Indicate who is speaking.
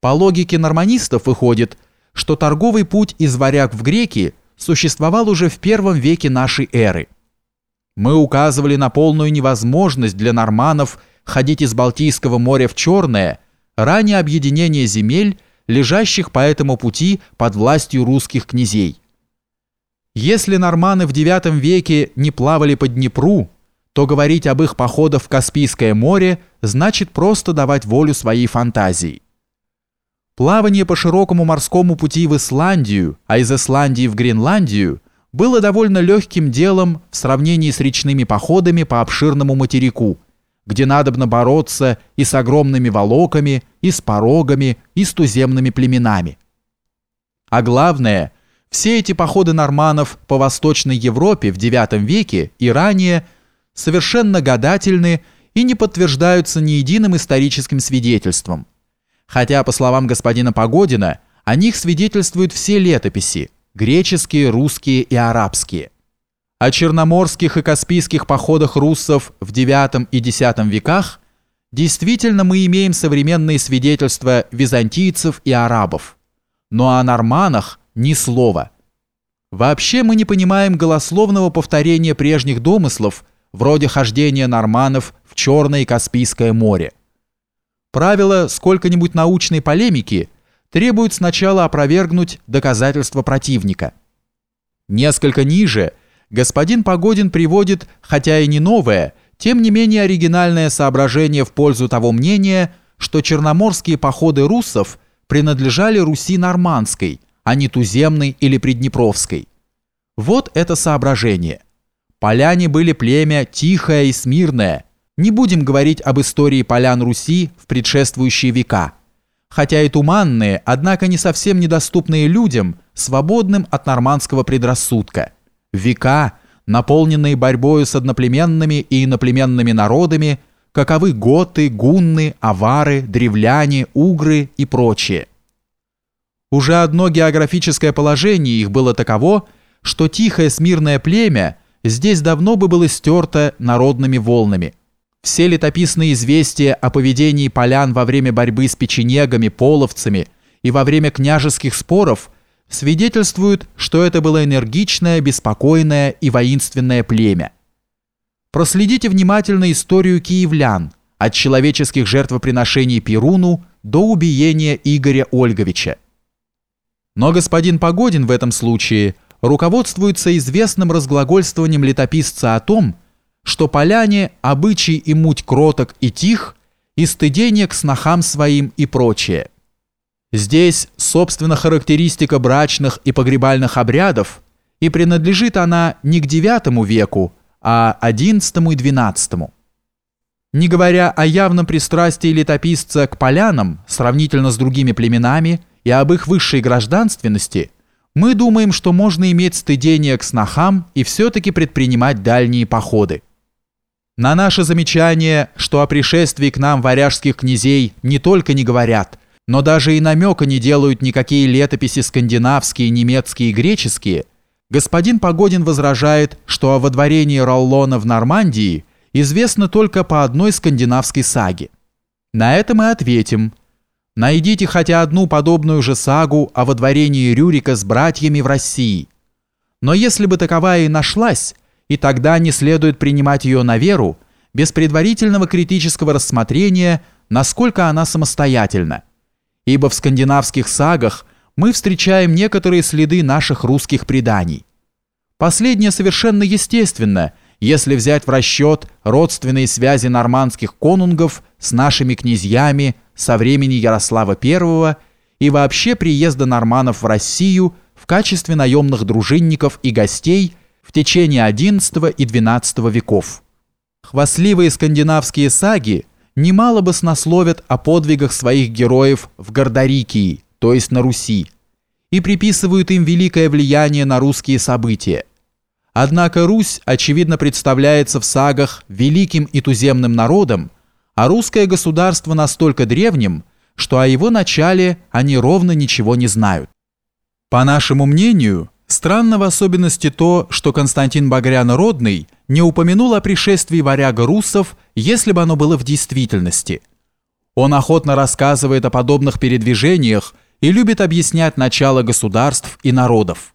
Speaker 1: По логике норманистов выходит, что торговый путь из варяг в греки существовал уже в первом веке нашей эры. Мы указывали на полную невозможность для норманов ходить из Балтийского моря в Черное, ранее объединение земель, лежащих по этому пути под властью русских князей. Если норманы в IX веке не плавали по Днепру, то говорить об их походах в Каспийское море значит просто давать волю своей фантазии. Плавание по широкому морскому пути в Исландию, а из Исландии в Гренландию, было довольно легким делом в сравнении с речными походами по обширному материку, где надобно бороться и с огромными волоками, и с порогами, и с туземными племенами. А главное, все эти походы норманов по Восточной Европе в IX веке и ранее совершенно гадательны и не подтверждаются ни единым историческим свидетельством – хотя, по словам господина Погодина, о них свидетельствуют все летописи – греческие, русские и арабские. О черноморских и каспийских походах руссов в IX и X веках действительно мы имеем современные свидетельства византийцев и арабов. Но о норманах ни слова. Вообще мы не понимаем голословного повторения прежних домыслов, вроде хождения норманов в Черное и Каспийское море. Правило сколько-нибудь научной полемики требует сначала опровергнуть доказательства противника. Несколько ниже господин Погодин приводит, хотя и не новое, тем не менее оригинальное соображение в пользу того мнения, что черноморские походы руссов принадлежали Руси нормандской, а не туземной или приднепровской. Вот это соображение. Поляне были племя тихое и смирное – не будем говорить об истории полян Руси в предшествующие века, хотя и туманные, однако не совсем недоступные людям, свободным от нормандского предрассудка. Века, наполненные борьбою с одноплеменными и иноплеменными народами, каковы готы, гунны, авары, древляне, угры и прочие. Уже одно географическое положение их было таково, что тихое смирное племя здесь давно бы было стерто народными волнами. Все летописные известия о поведении полян во время борьбы с печенегами, половцами и во время княжеских споров свидетельствуют, что это было энергичное, беспокойное и воинственное племя. Проследите внимательно историю киевлян от человеческих жертвоприношений Перуну до убиения Игоря Ольговича. Но господин Погодин в этом случае руководствуется известным разглагольствованием летописца о том, поляне обычай и муть кроток и тих, и стыдение к снохам своим и прочее. Здесь, собственно, характеристика брачных и погребальных обрядов, и принадлежит она не к IX веку, а XI и XII. Не говоря о явном пристрастии летописца к полянам, сравнительно с другими племенами, и об их высшей гражданственности, мы думаем, что можно иметь стыдение к снохам и все-таки предпринимать дальние походы. На наше замечание, что о пришествии к нам варяжских князей не только не говорят, но даже и намека не делают никакие летописи скандинавские, немецкие и греческие, господин Погодин возражает, что о водворении Роллона в Нормандии известно только по одной скандинавской саге. На это мы ответим. Найдите хотя одну подобную же сагу о водворении Рюрика с братьями в России. Но если бы таковая и нашлась, и тогда не следует принимать ее на веру без предварительного критического рассмотрения, насколько она самостоятельна. Ибо в скандинавских сагах мы встречаем некоторые следы наших русских преданий. Последнее совершенно естественно, если взять в расчет родственные связи нормандских конунгов с нашими князьями со времени Ярослава I и вообще приезда норманов в Россию в качестве наемных дружинников и гостей – в течение XI и XII веков. Хвастливые скандинавские саги немало баснословят о подвигах своих героев в Гордорикии, то есть на Руси, и приписывают им великое влияние на русские события. Однако Русь, очевидно, представляется в сагах великим и туземным народом, а русское государство настолько древним, что о его начале они ровно ничего не знают. По нашему мнению, Странно в особенности то, что Константин Багрян-Родный не упомянул о пришествии варяга руссов, если бы оно было в действительности. Он охотно рассказывает о подобных передвижениях и любит объяснять начало государств и народов.